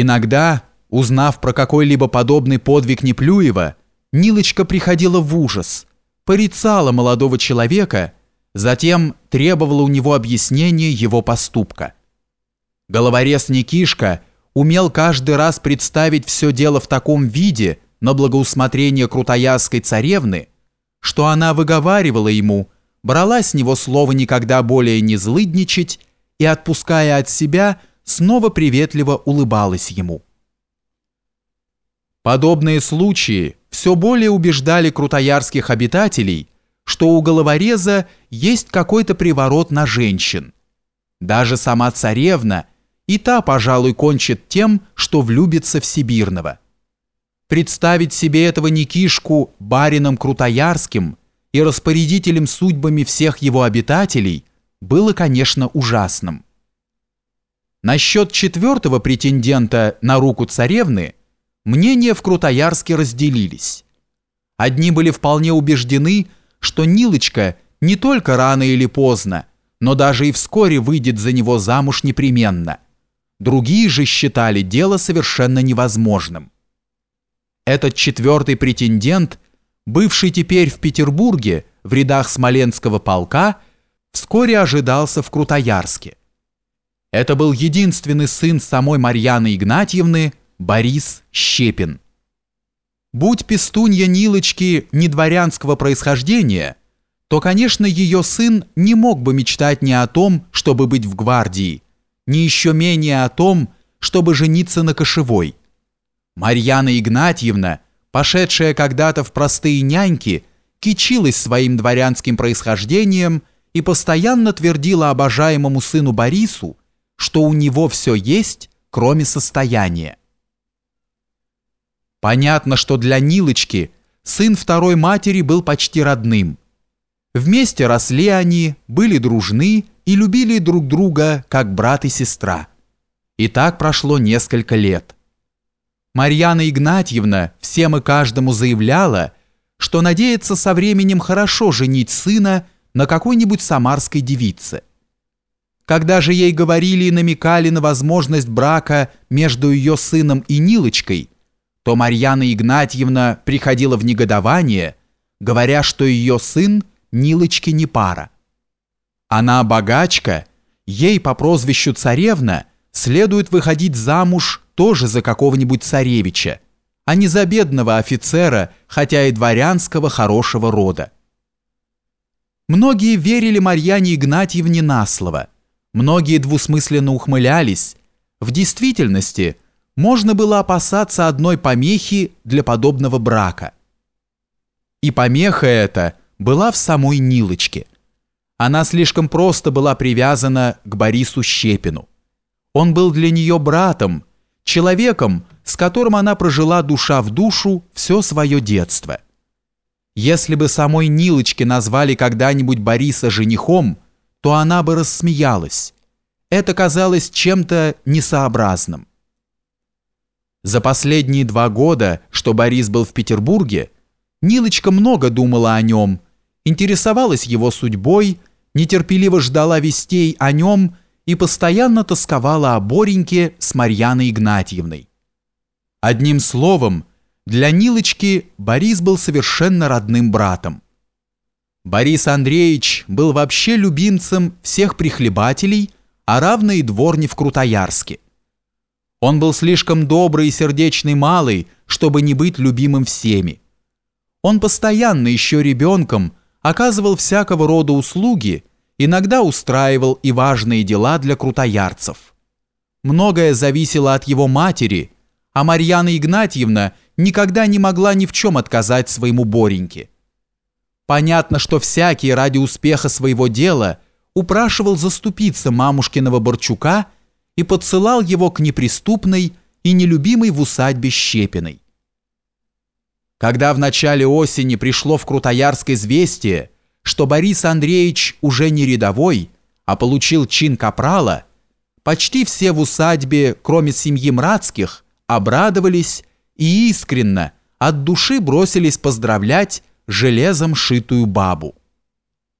Иногда, узнав про какой-либо подобный подвиг Неплюева, Нилочка приходила в ужас, порицала молодого человека, затем требовала у него объяснения его поступка. Головорез Никишка умел каждый раз представить все дело в таком виде на благоусмотрение крутоярской царевны, что она выговаривала ему, брала с него слово никогда более не злыдничать и, отпуская от себя, снова приветливо улыбалась ему. Подобные случаи все более убеждали крутоярских обитателей, что у головореза есть какой-то приворот на женщин. Даже сама царевна и та, пожалуй, кончит тем, что влюбится в Сибирного. Представить себе этого Никишку барином Крутоярским и распорядителем судьбами всех его обитателей было, конечно, ужасным. Насчет четвертого претендента на руку царевны мнения в Крутоярске разделились. Одни были вполне убеждены, что Нилочка не только рано или поздно, но даже и вскоре выйдет за него замуж непременно. Другие же считали дело совершенно невозможным. Этот четвертый претендент, бывший теперь в Петербурге в рядах Смоленского полка, вскоре ожидался в Крутоярске. Это был единственный сын самой Марьяны Игнатьевны, Борис Щепин. Будь пестунья Нилочки не дворянского происхождения, то, конечно, ее сын не мог бы мечтать ни о том, чтобы быть в гвардии, ни еще менее о том, чтобы жениться на кошевой. Марьяна Игнатьевна, пошедшая когда-то в простые няньки, кичилась своим дворянским происхождением и постоянно твердила обожаемому сыну Борису, что у него все есть, кроме состояния. Понятно, что для Нилочки сын второй матери был почти родным. Вместе росли они, были дружны и любили друг друга, как брат и сестра. И так прошло несколько лет. Марьяна Игнатьевна всем и каждому заявляла, что надеется со временем хорошо женить сына на какой-нибудь самарской девице. Когда же ей говорили и намекали на возможность брака между ее сыном и Нилочкой, то Марьяна Игнатьевна приходила в негодование, говоря, что ее сын Нилочке не пара. Она богачка, ей по прозвищу царевна следует выходить замуж тоже за какого-нибудь царевича, а не за бедного офицера, хотя и дворянского хорошего рода. Многие верили Марьяне Игнатьевне на слово – Многие двусмысленно ухмылялись. В действительности можно было опасаться одной помехи для подобного брака. И помеха эта была в самой Нилочке. Она слишком просто была привязана к Борису Щепину. Он был для нее братом, человеком, с которым она прожила душа в душу все свое детство. Если бы самой Нилочке назвали когда-нибудь Бориса женихом – то она бы рассмеялась. Это казалось чем-то несообразным. За последние два года, что Борис был в Петербурге, Нилочка много думала о нем, интересовалась его судьбой, нетерпеливо ждала вестей о нем и постоянно тосковала о Бореньке с Марьяной Игнатьевной. Одним словом, для Нилочки Борис был совершенно родным братом. Борис Андреевич был вообще любимцем всех прихлебателей, а равно и дворни в Крутоярске. Он был слишком добрый и сердечный малый, чтобы не быть любимым всеми. Он постоянно еще ребенком оказывал всякого рода услуги, иногда устраивал и важные дела для крутоярцев. Многое зависело от его матери, а Марьяна Игнатьевна никогда не могла ни в чем отказать своему Бореньке. Понятно, что всякий ради успеха своего дела упрашивал заступиться мамушкиного Борчука и подсылал его к неприступной и нелюбимой в усадьбе Щепиной. Когда в начале осени пришло в Крутоярск известие, что Борис Андреевич уже не рядовой, а получил чин капрала, почти все в усадьбе, кроме семьи Мрацких, обрадовались и искренно, от души бросились поздравлять железом шитую бабу.